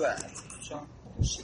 对。双十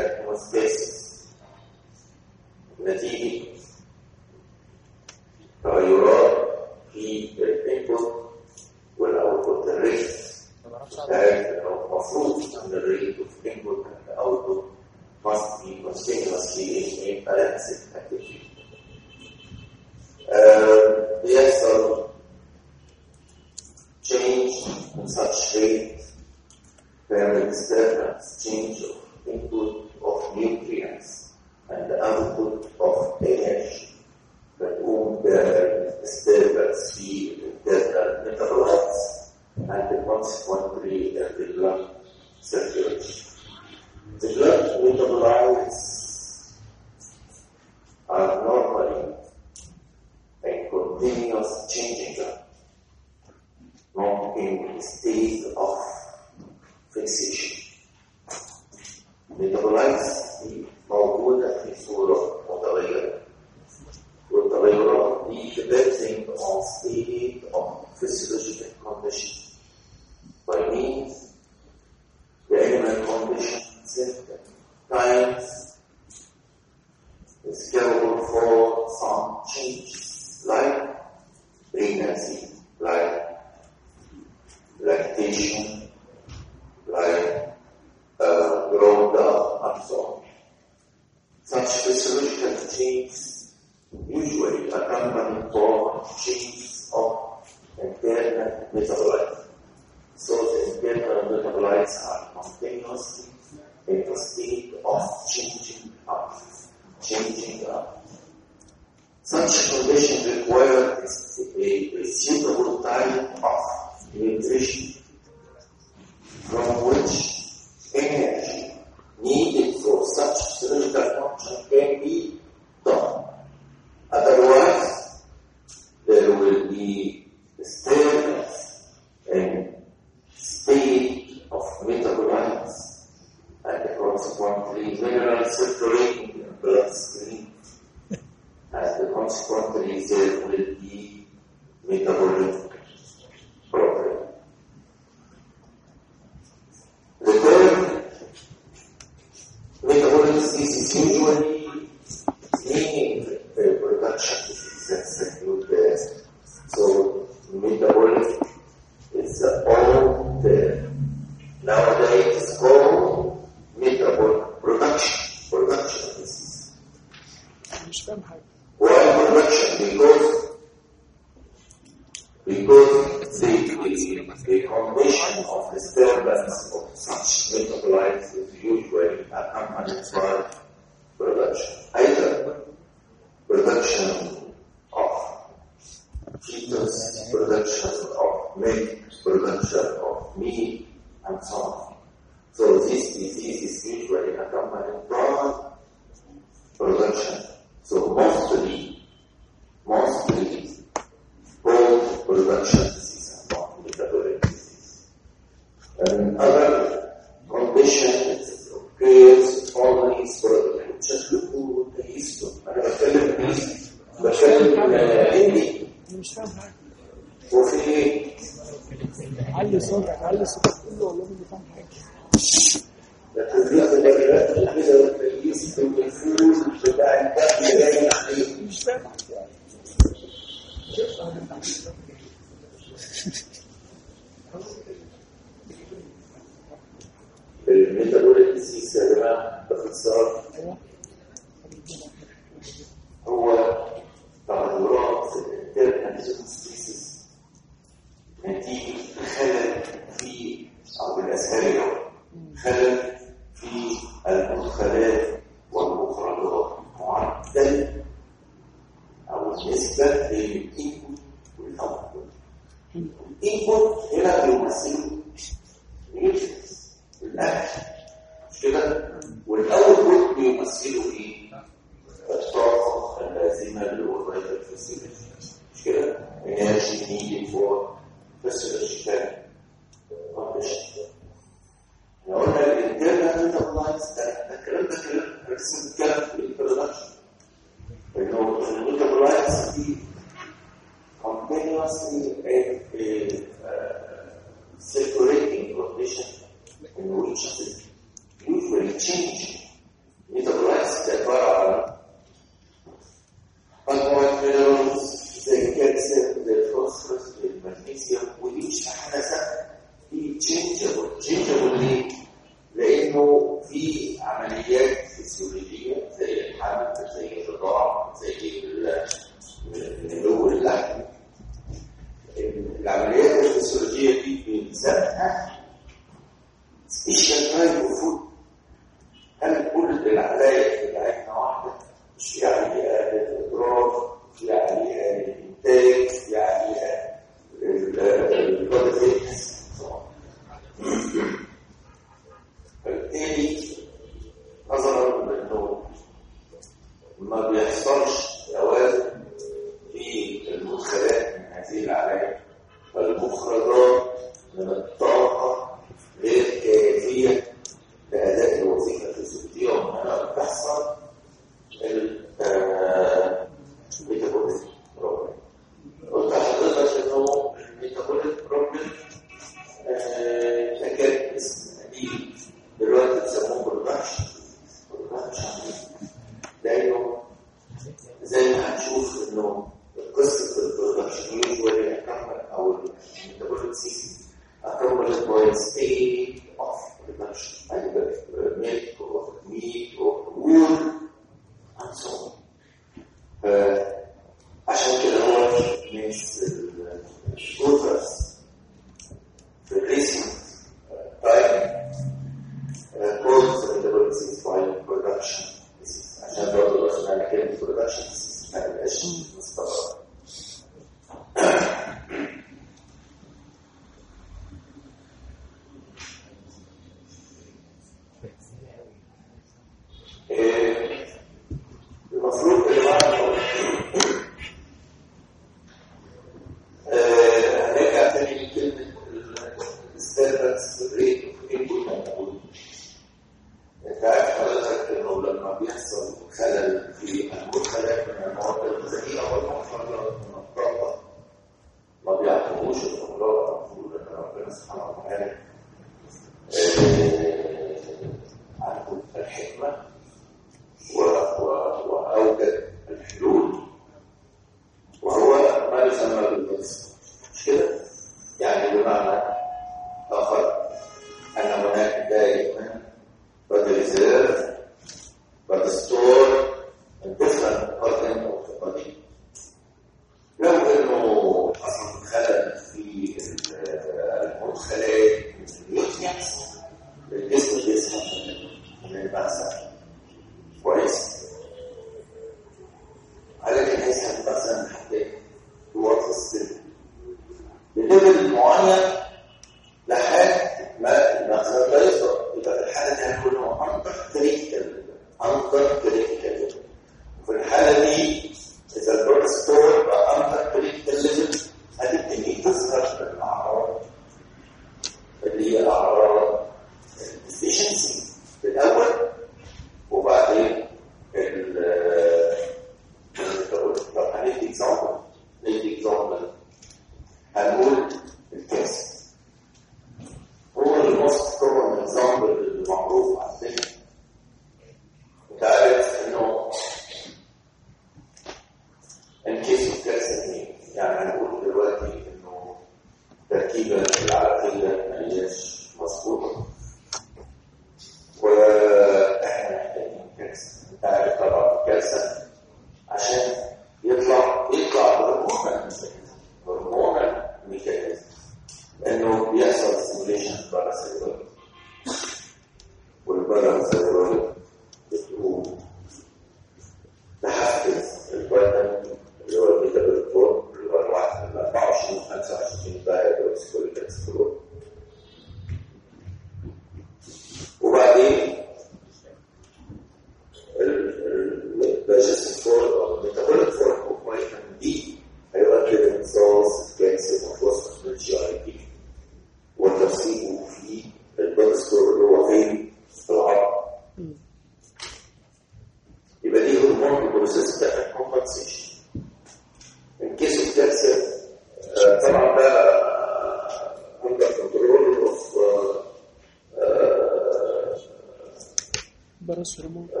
transformou.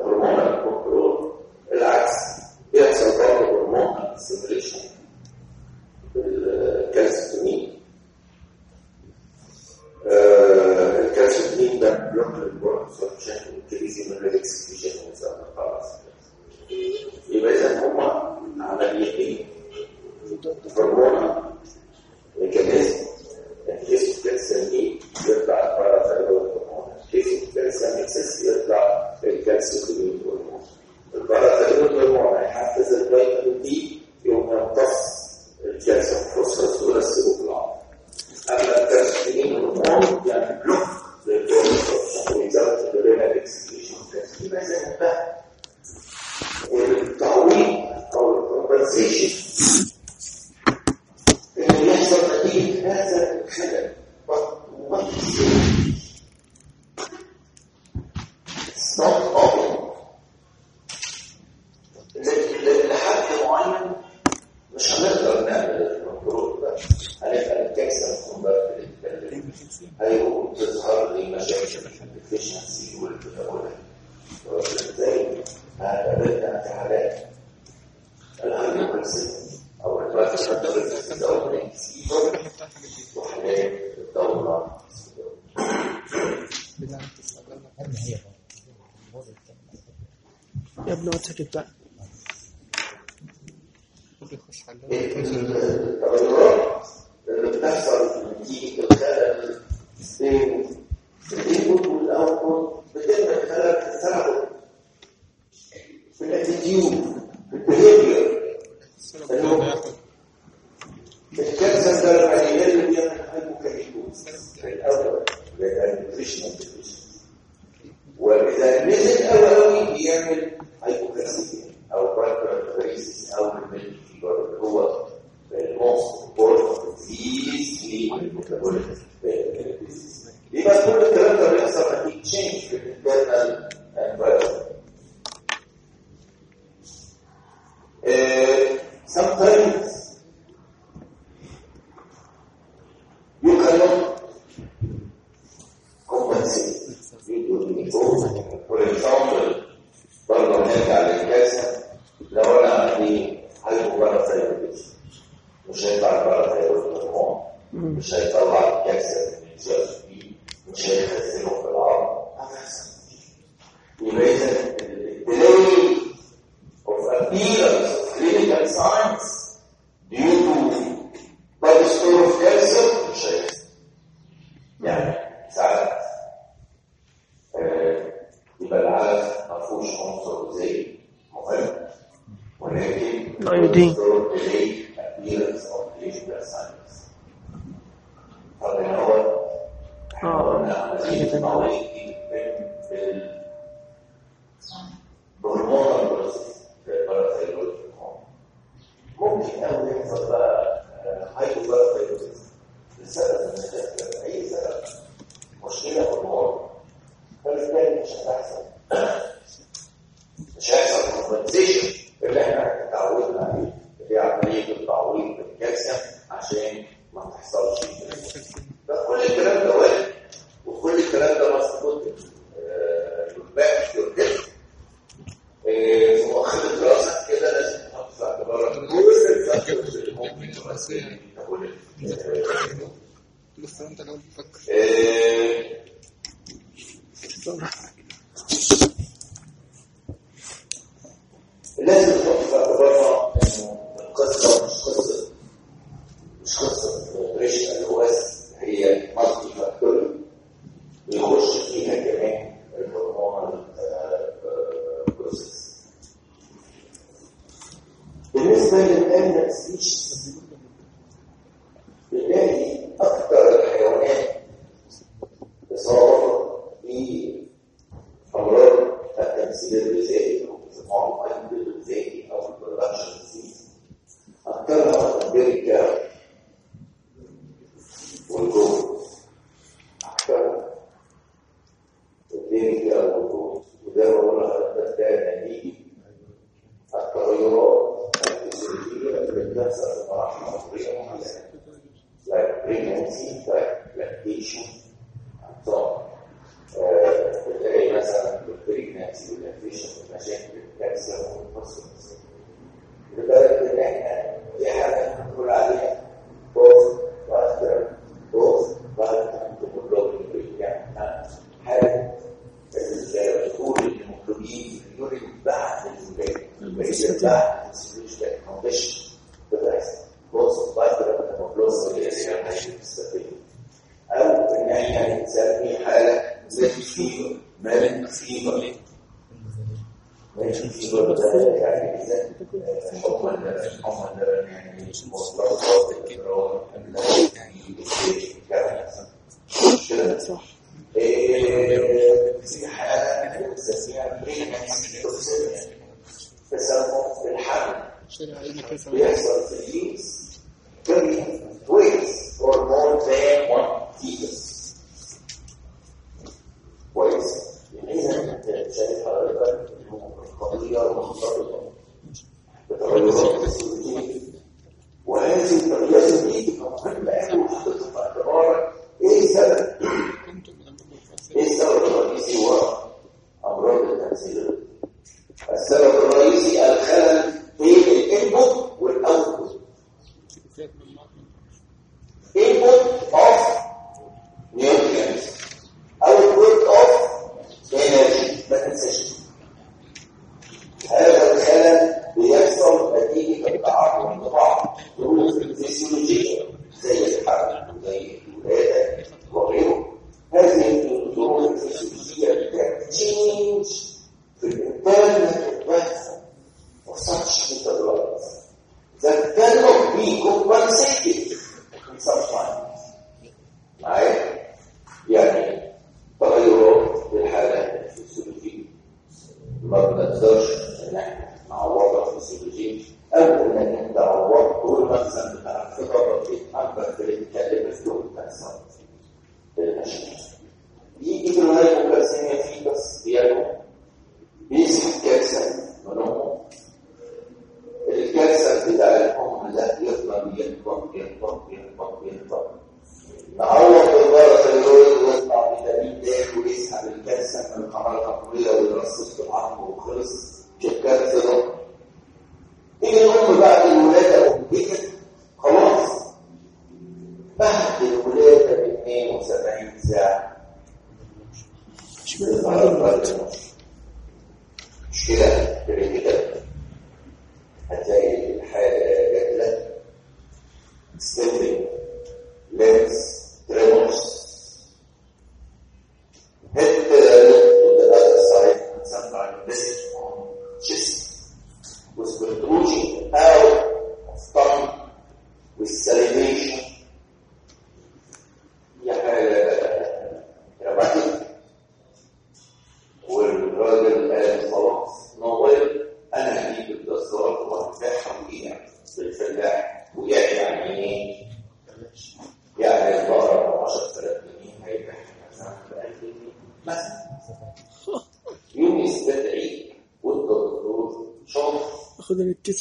conversation ممكن تؤثر في الميتابوليزم.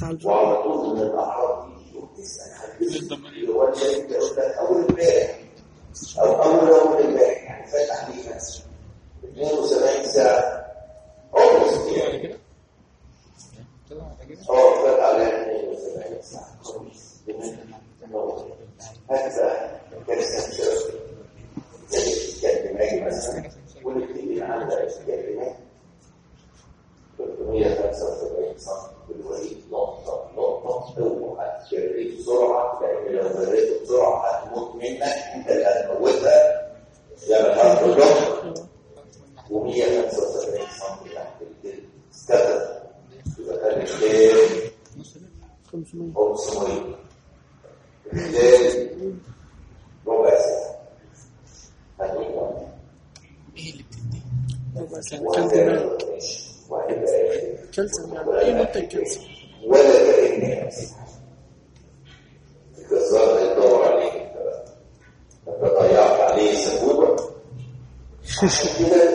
salvo. tchau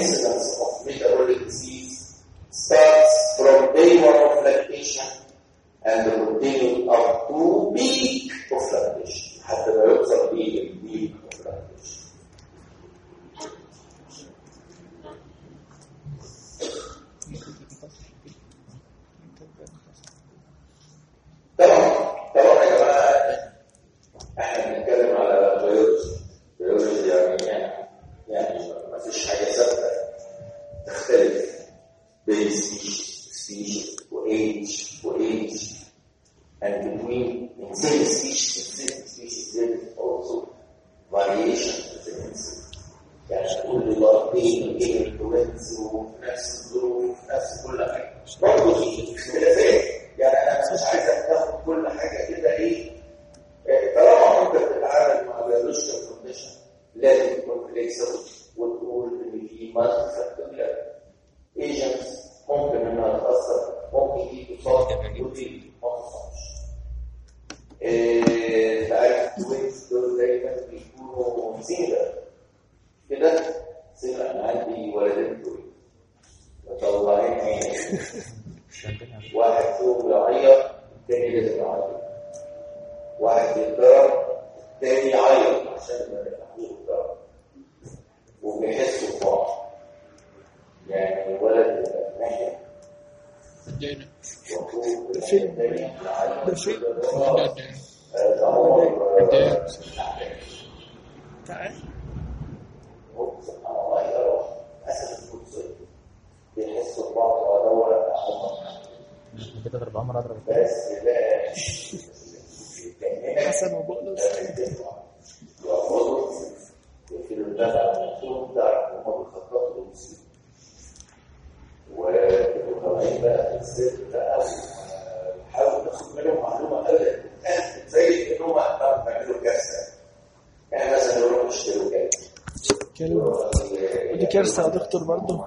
incidence of metabolic disease starts from day one of lactation and continuing up to peak of lactation. sadık durmanın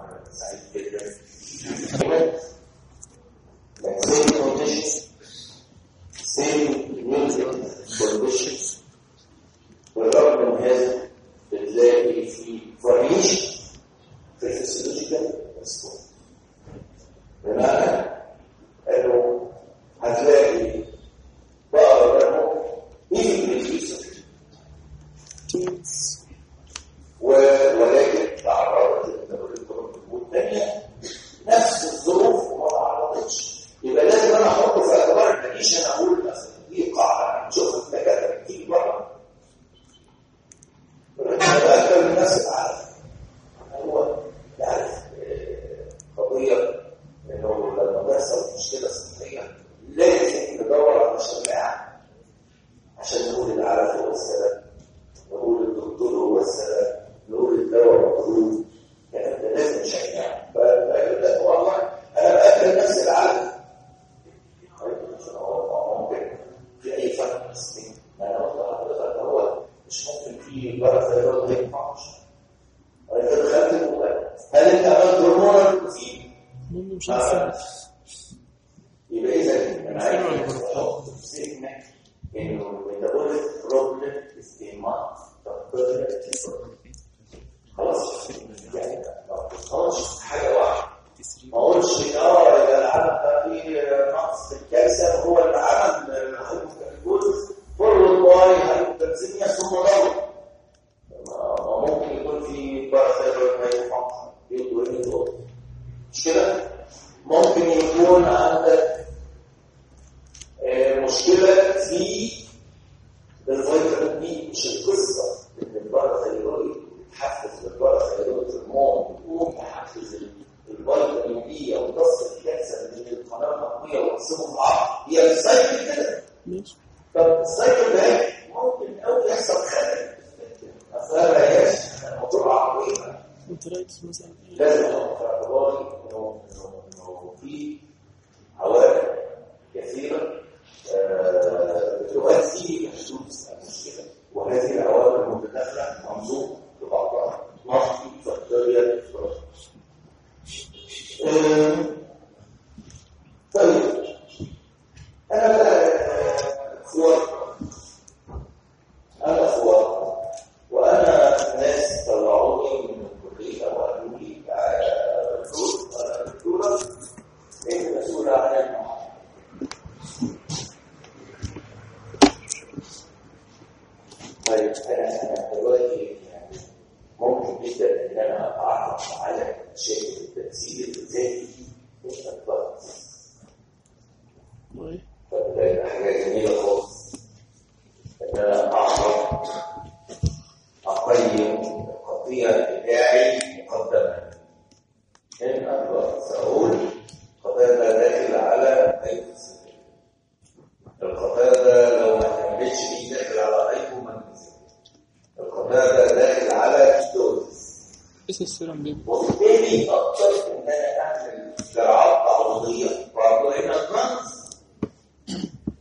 وسلم بيبقى وبالتالي اضطر ان أنا اعمل زراعات تعويضيه وعبر هنا النقص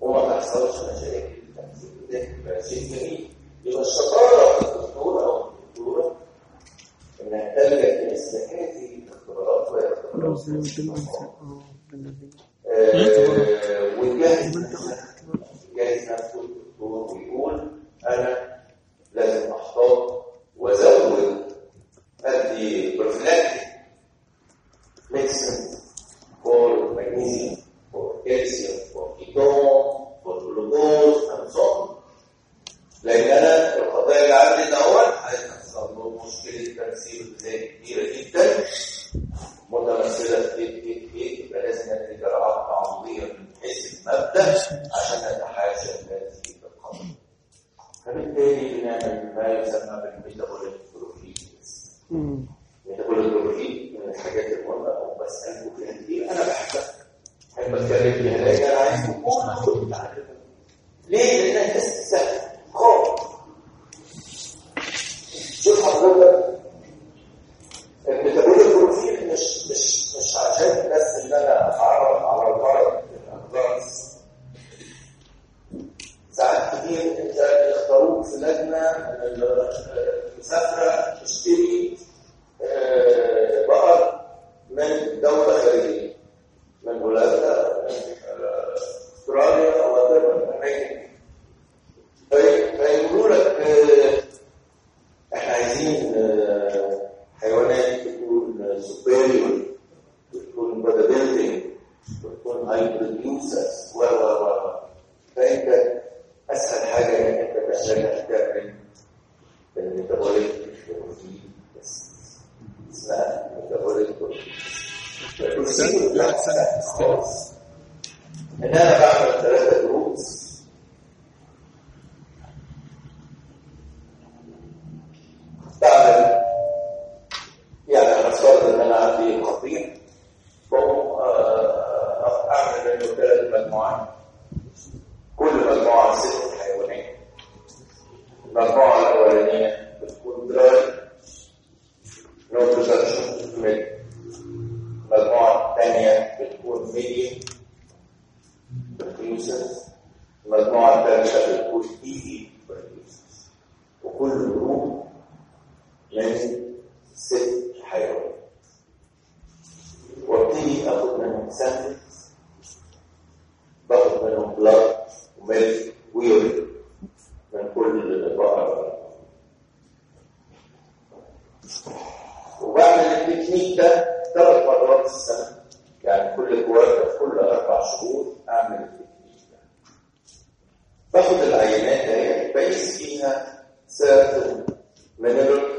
وما تحصلش مشاكل التنفيذ ده شيء جميل يبقى الشطاره في الدكتوره أو الدكتوره انها تلجا إلى استهلاك الخبرات والخبرات certo? Venero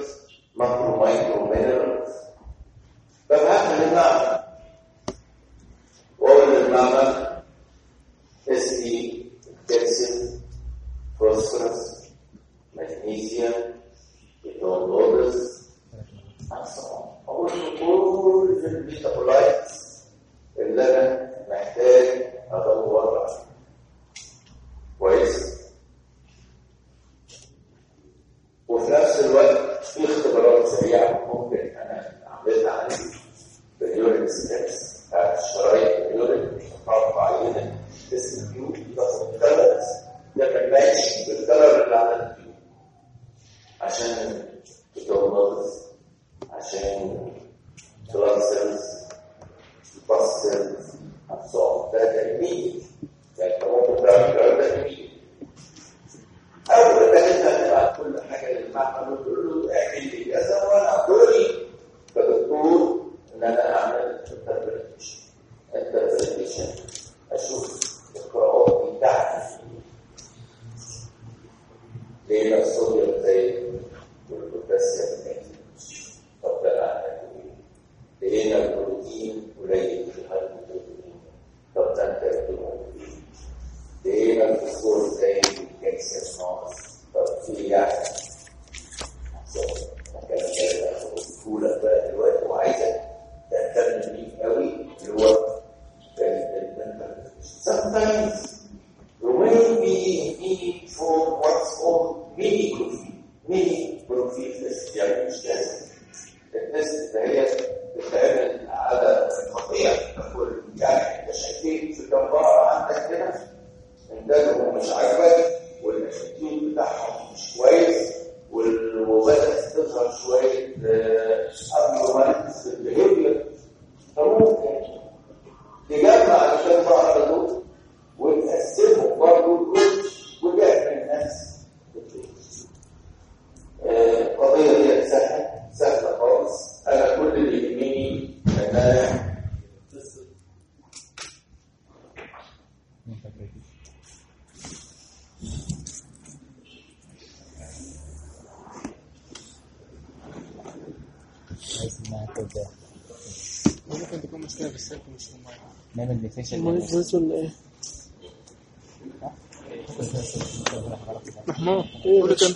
محمود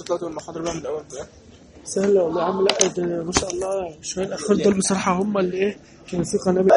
طلعت من المحاضره بقى من الأول بقى سهلة والله يا عم لا ده ما شاء الله. شوية الأخوات دول بصراحة هم اللي إيه كانوا في قنابل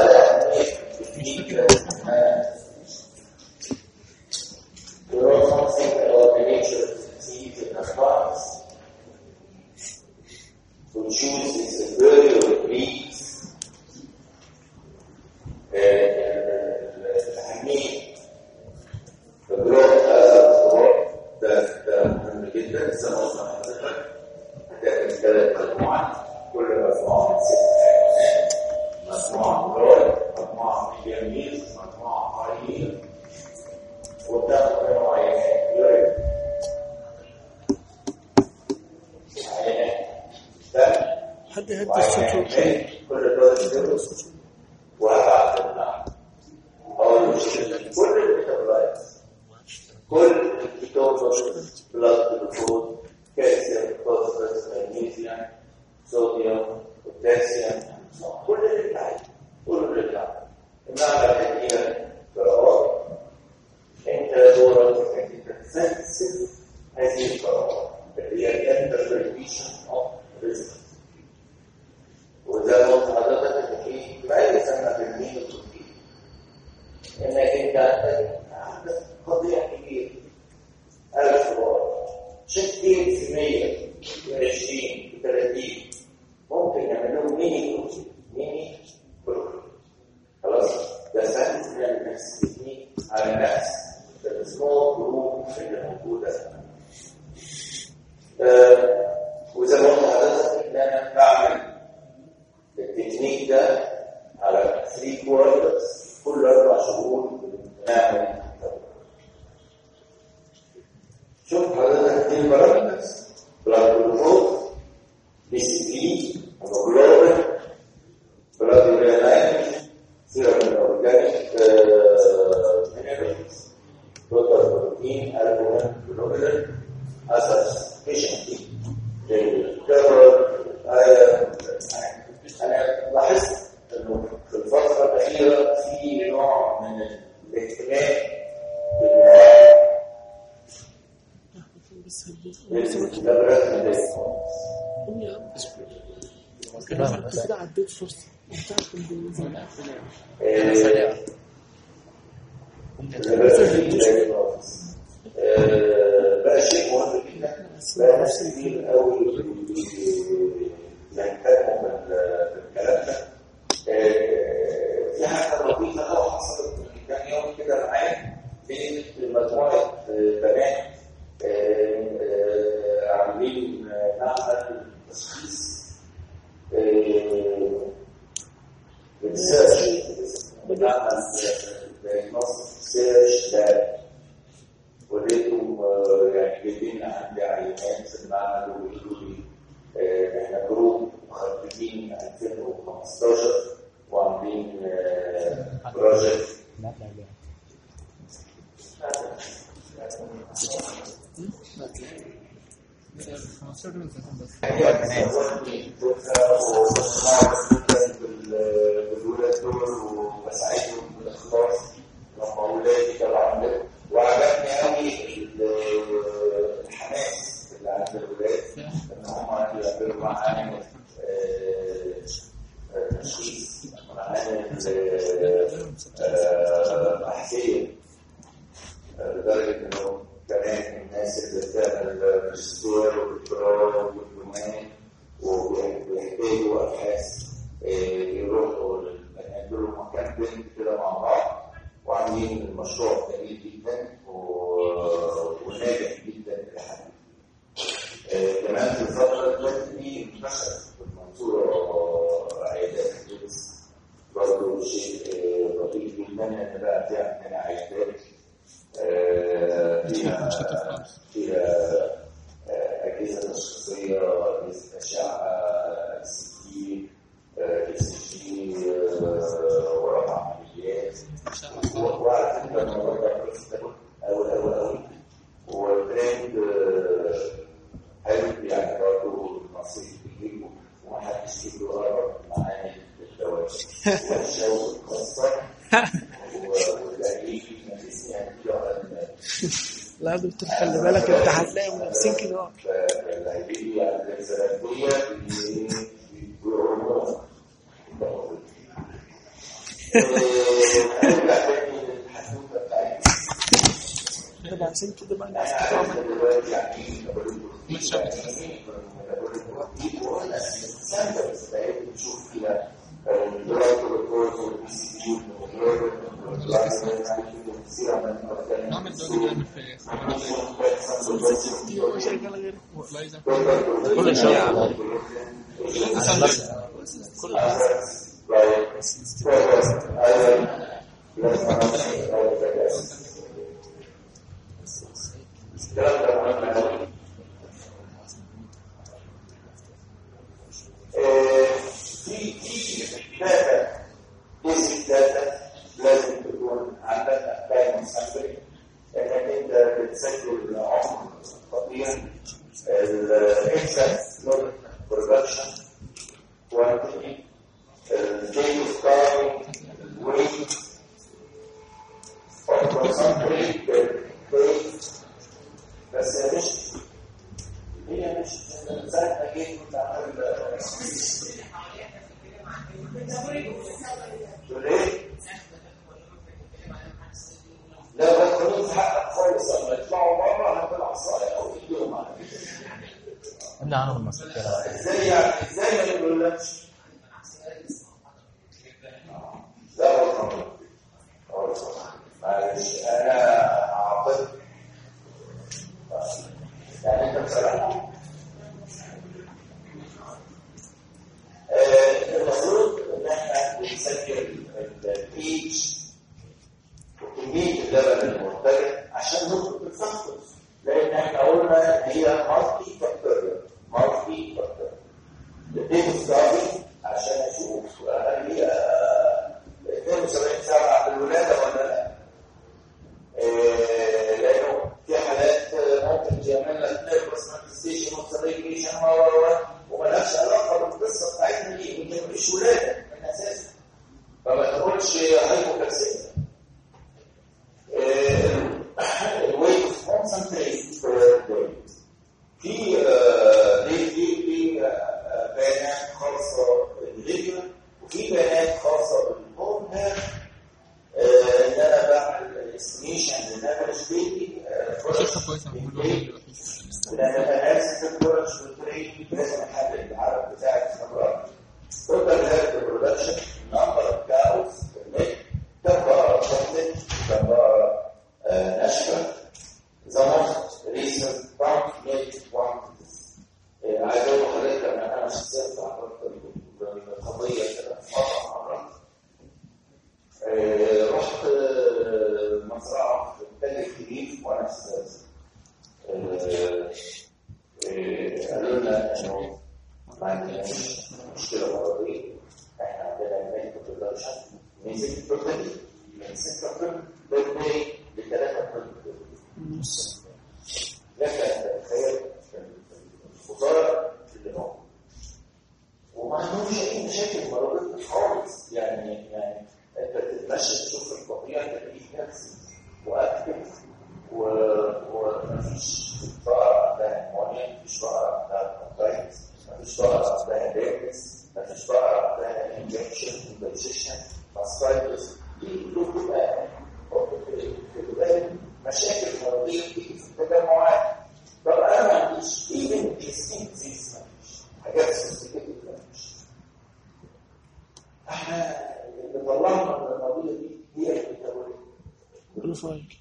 كل شيء كل حاجة في في داتا starts their awareness, that is why their injection, imposition, mastitis, lead to the وبالتالي مشاكل مرضيه في التجمعات طب أنا ما عنديش ايفن جسيم ديزيز ما عنديش حاجات سوستيكيتد ما عنديش إحنا اللي طلعنا من المرضيه دي هي الكتابيه دروس وايك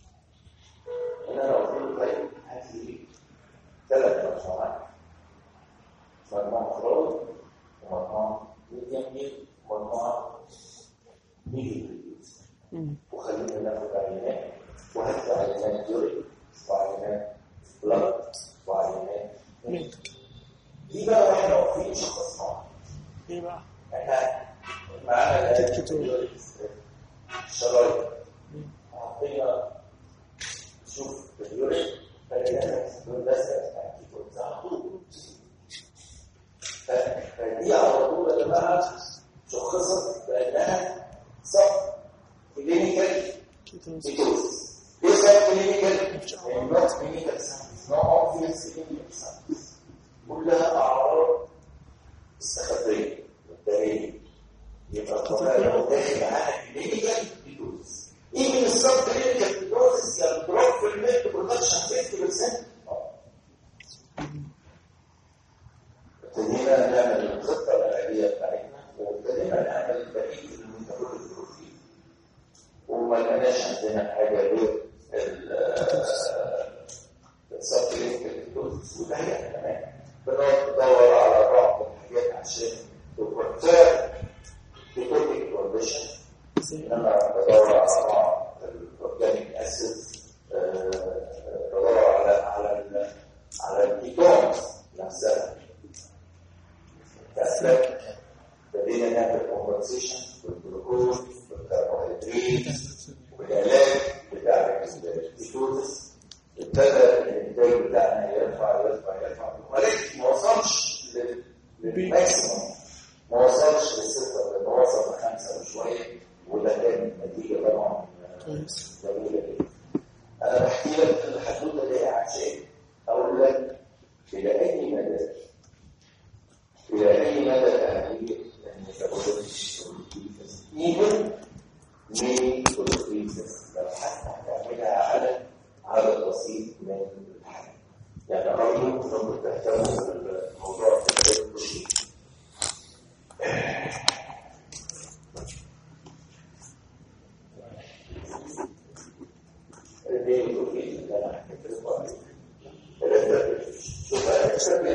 بسبب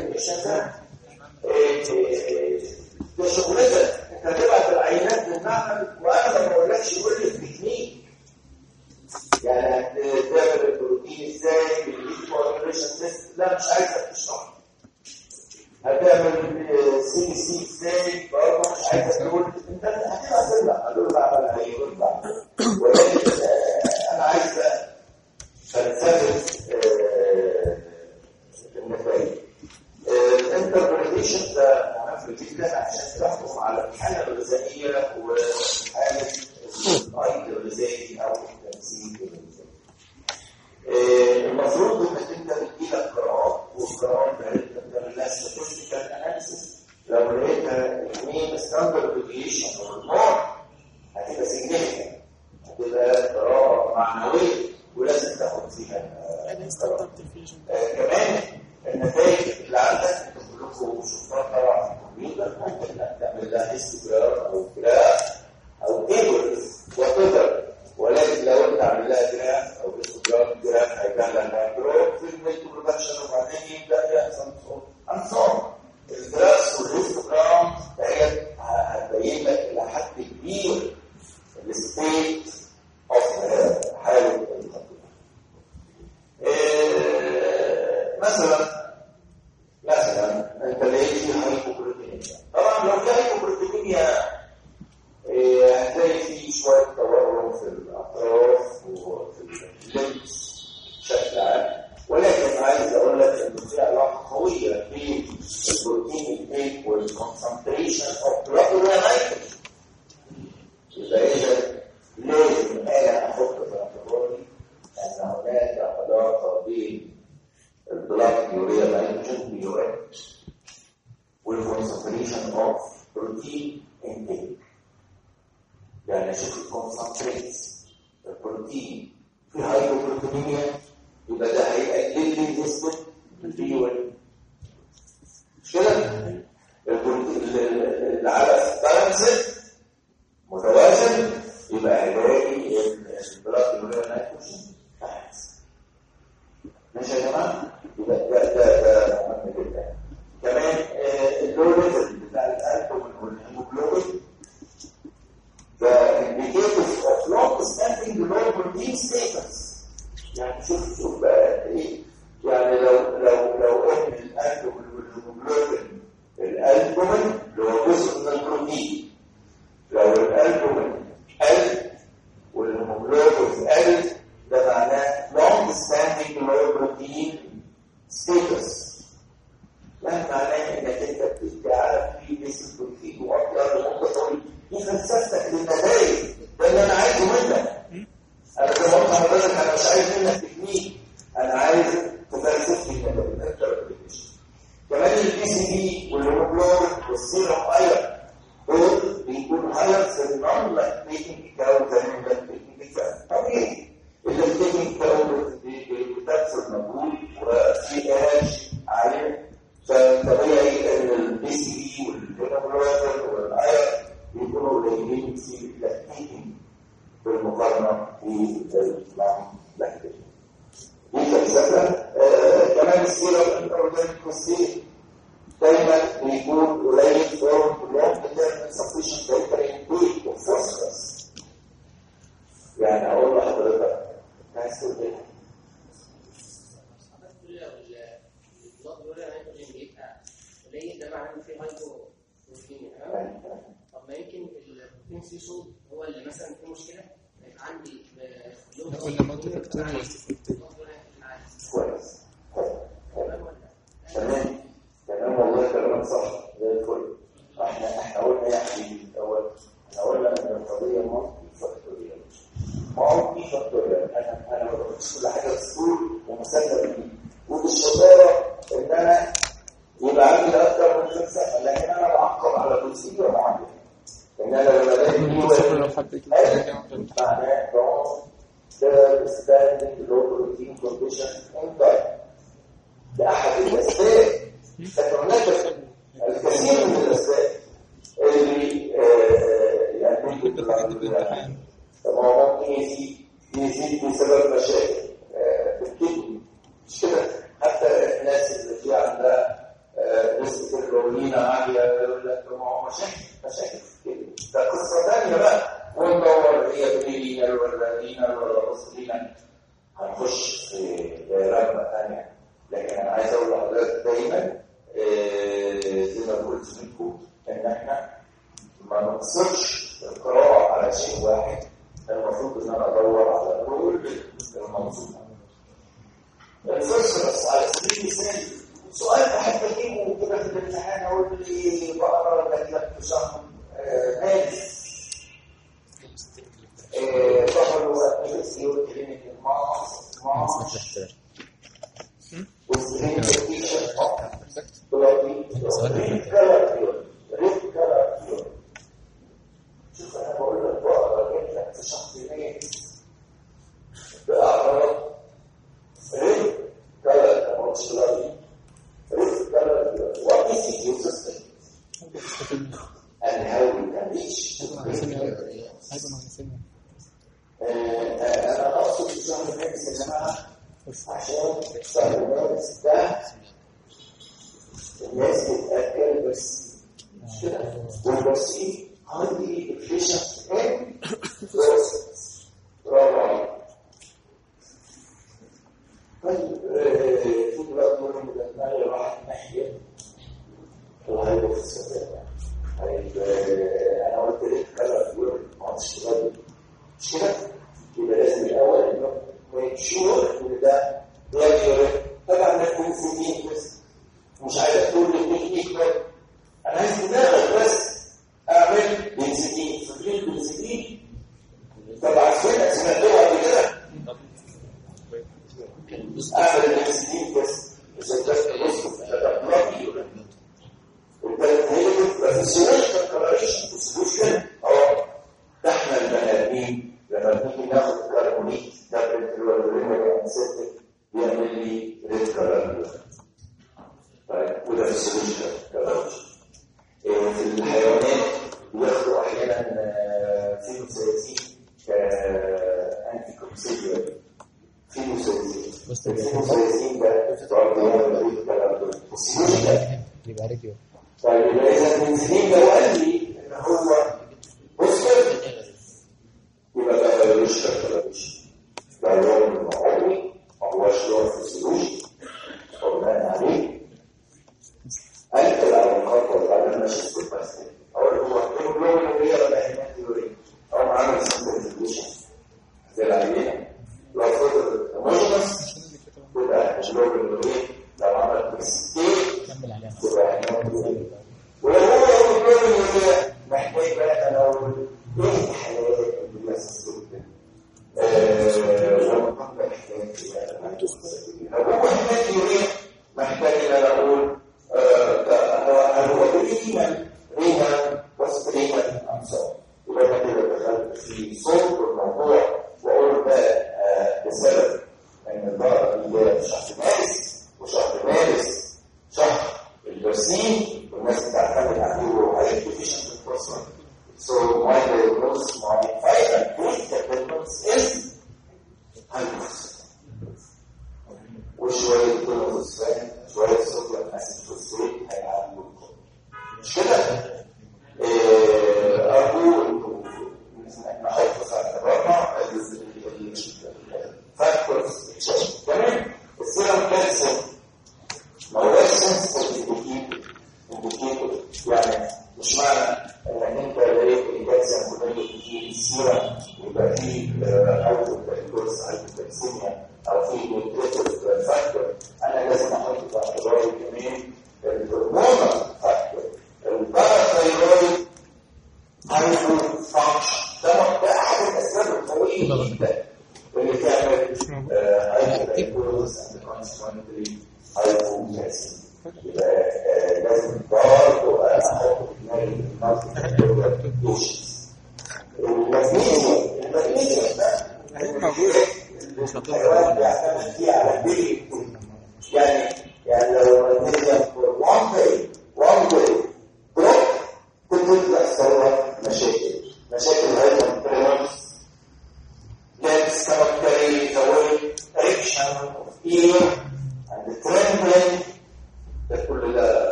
هتبعت العينات للمعمل وأنا ما بقولكش كل التكنيك يعني هتعمل البروتين إزاي لا مش عايز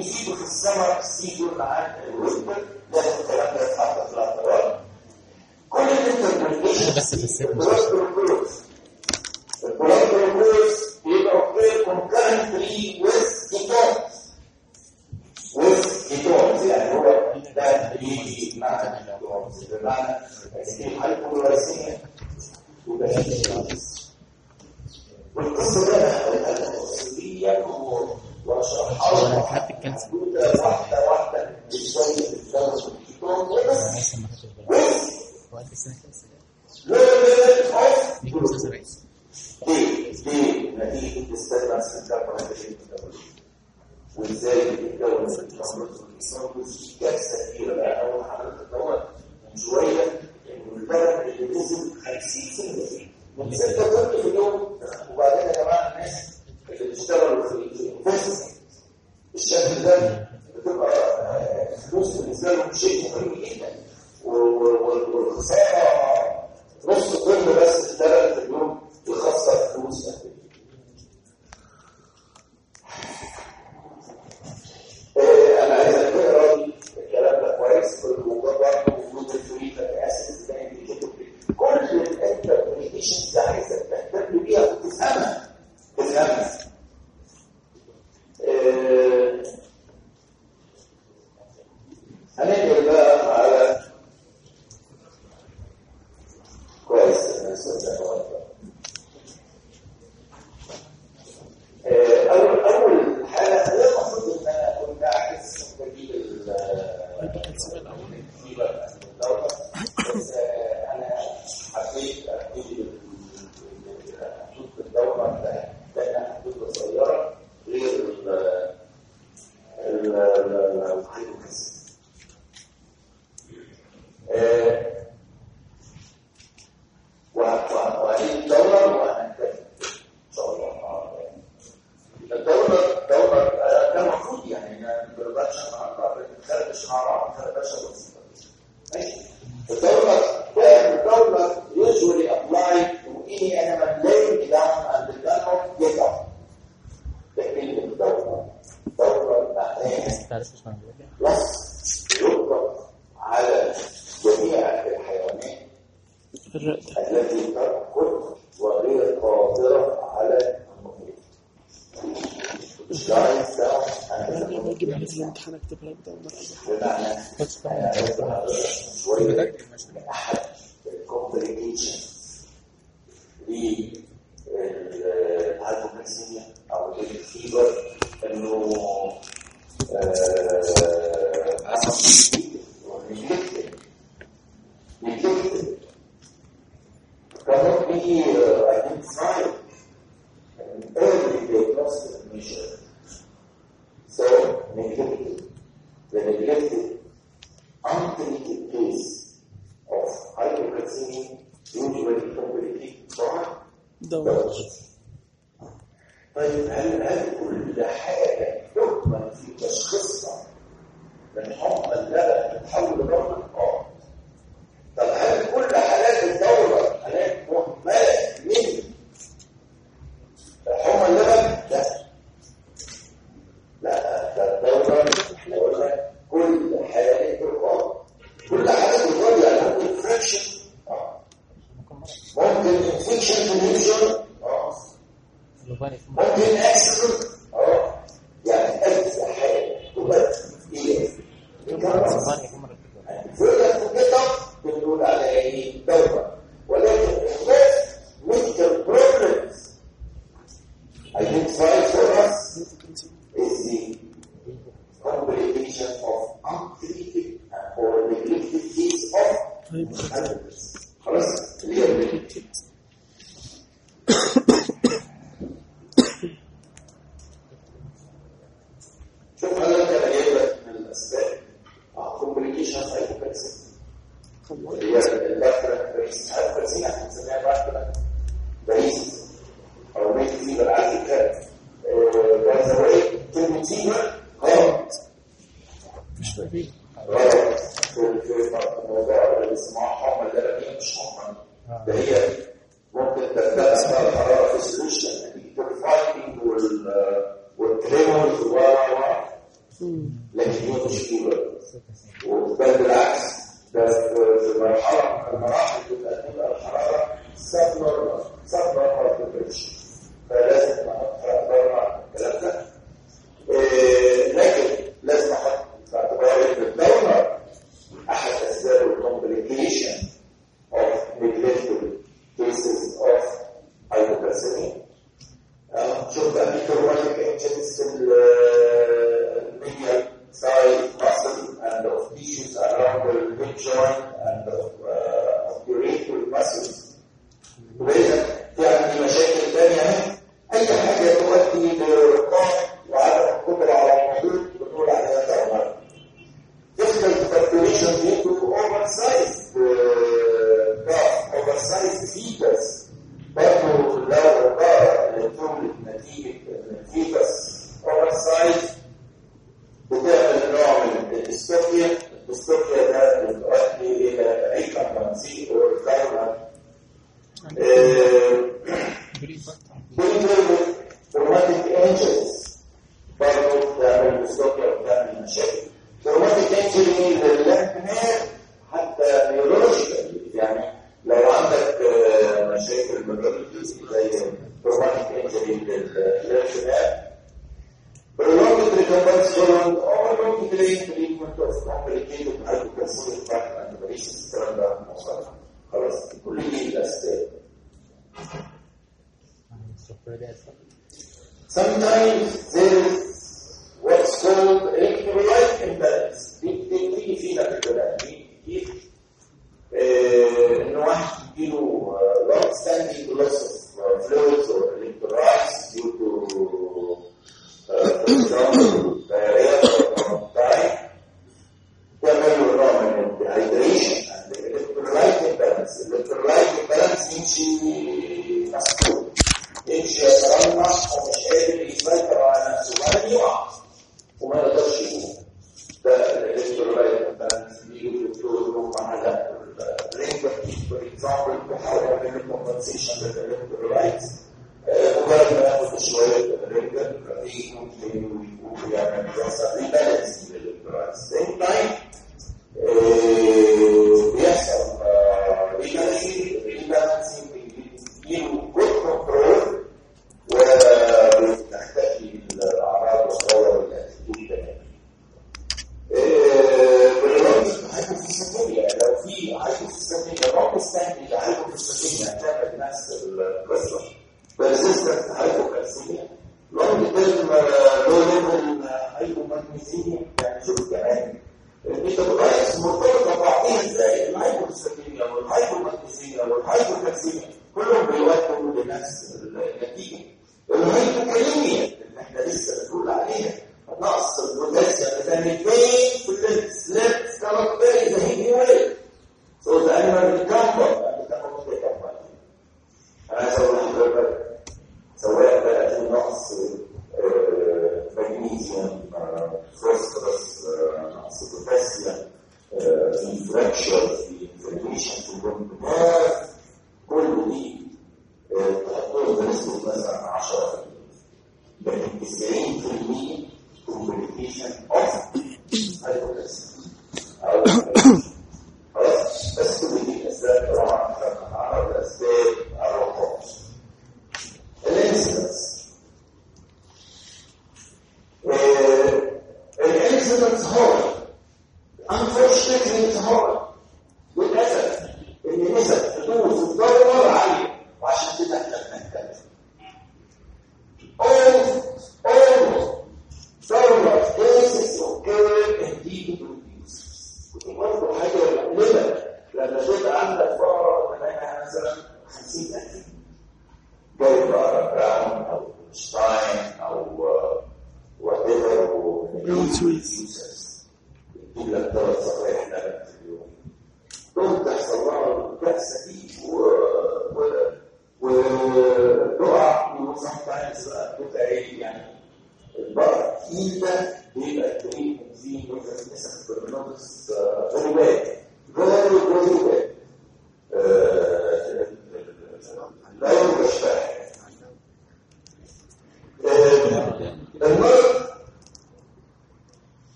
يزيدوا في السمر يزيدوا معاك الوزن ده الكلام ده يتحط في الاعتبار كل ال interpretation بس في ال service ال protocols بيبقوا غير concurrently اجي معايا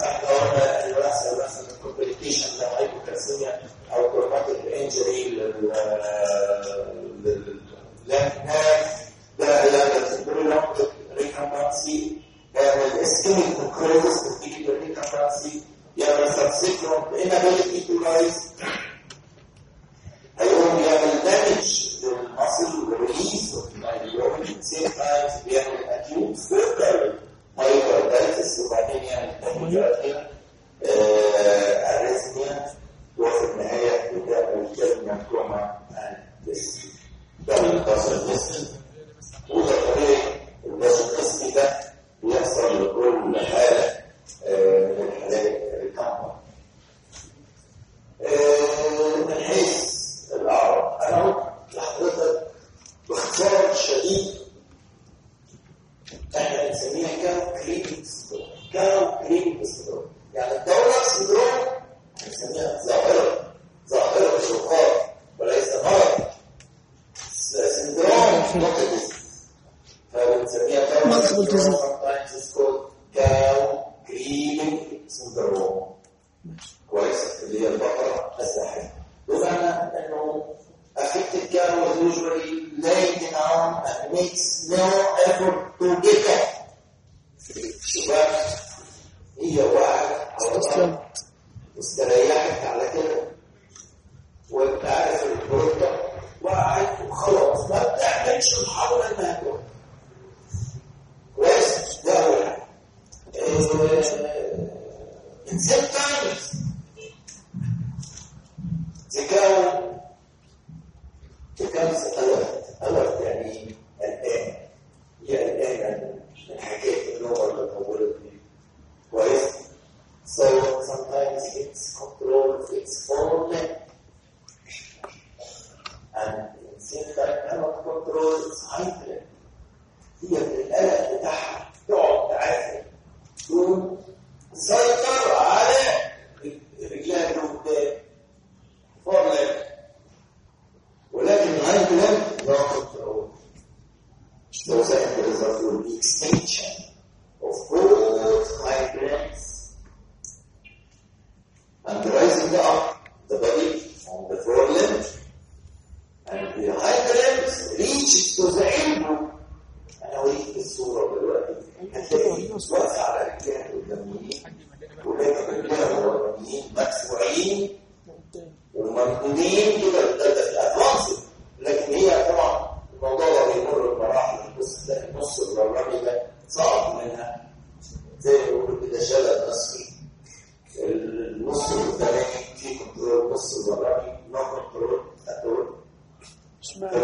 back on الوراثه الوراثه من ال complication لو hypocalcemia أو traumatic injury العنصر ده صعب منها زي ما بيقولوا كده شلل نصفي النص الثاني في control النص الرملي no control control اشمعنى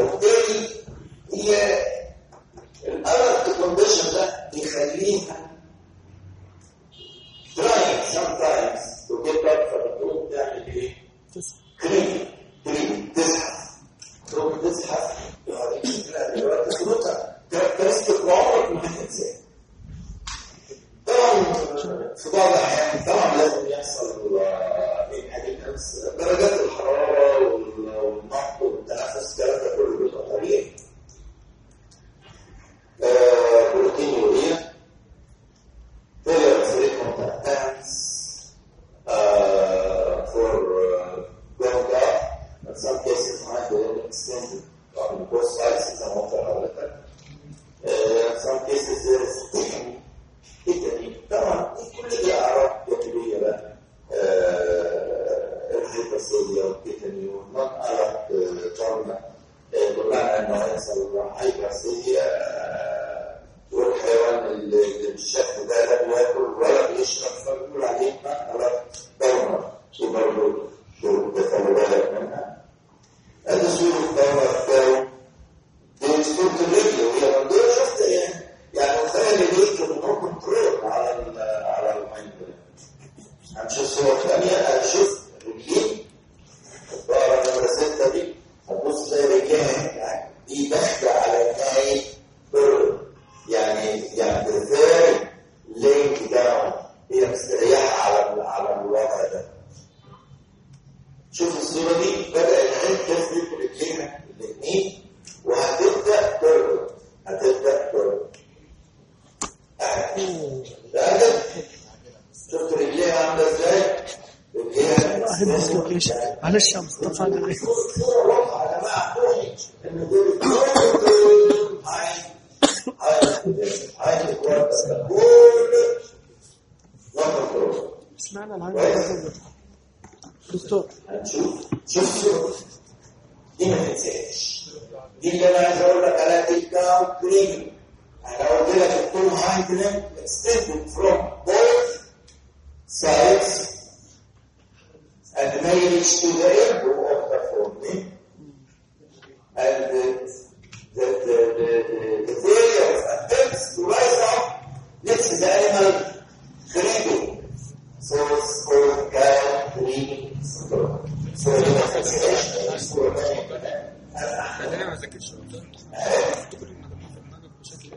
Badala ya wazalishaji wa utani, watatumia matakwa ya Fernando kushika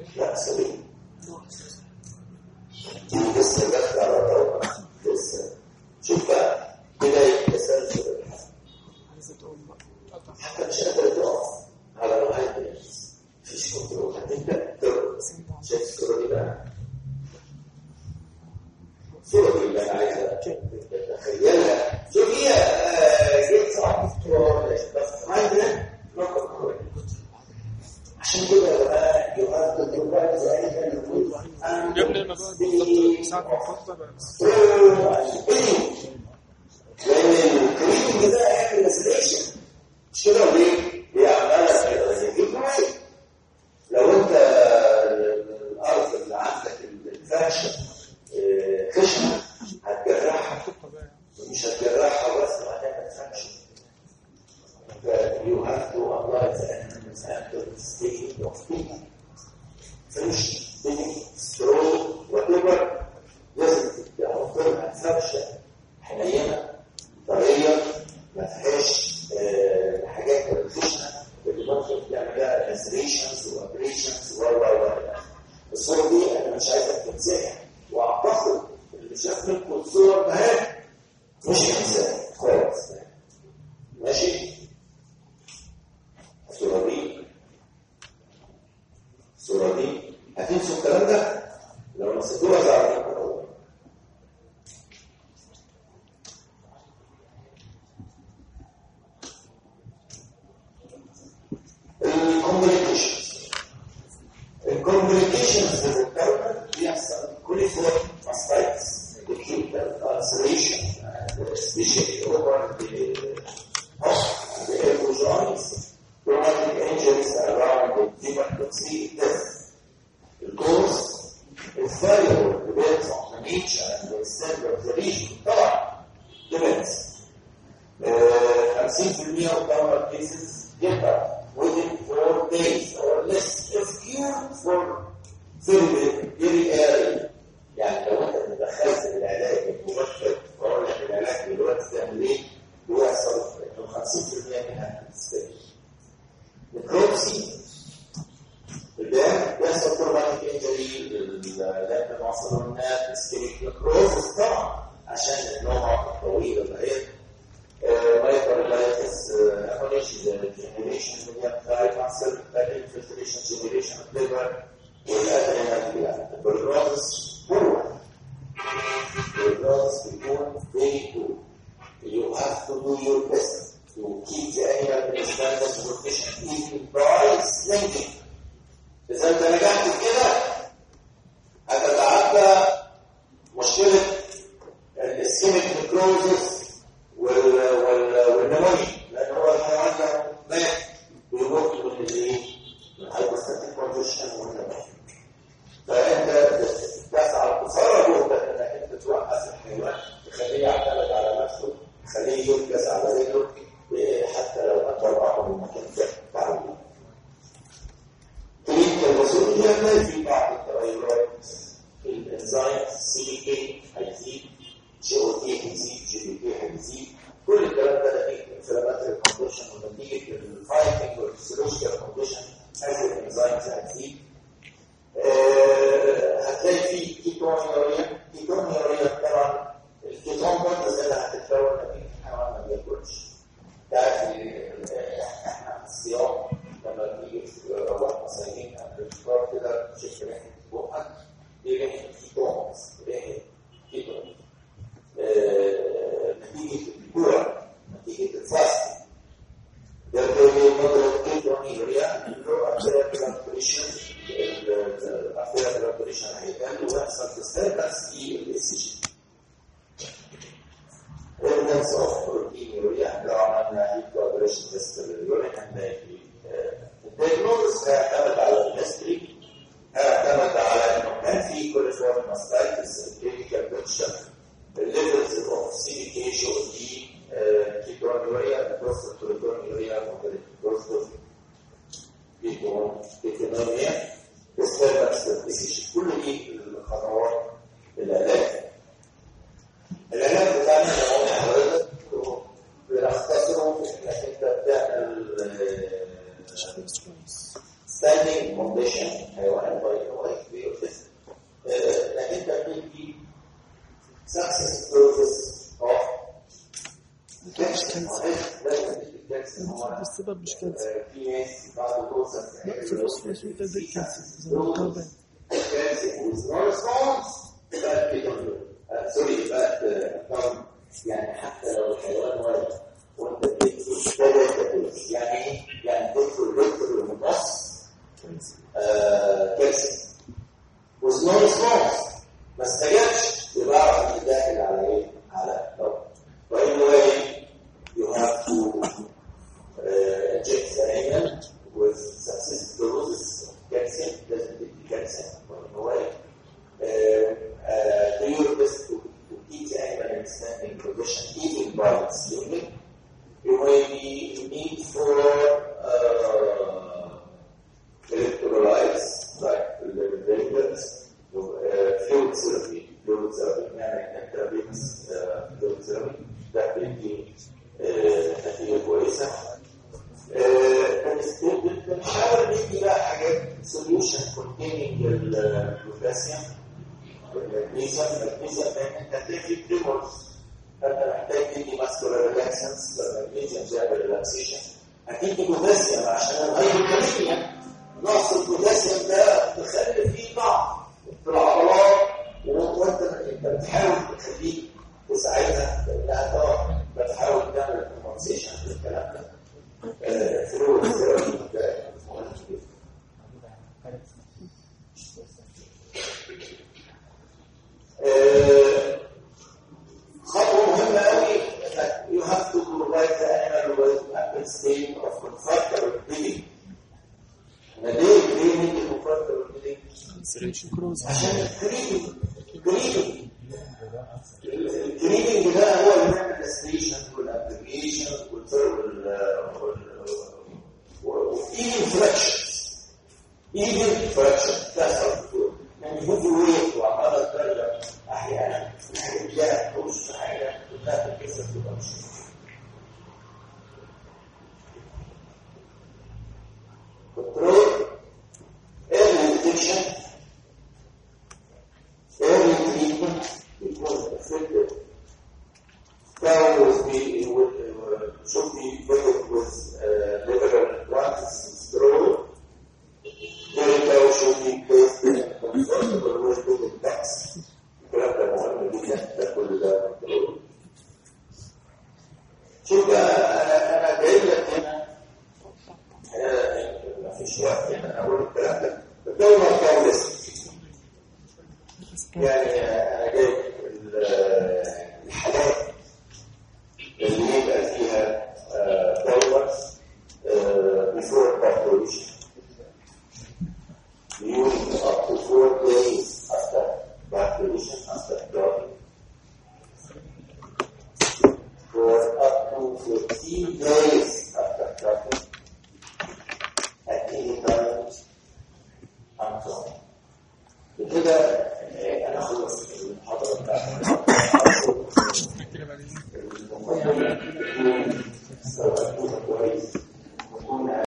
Deus.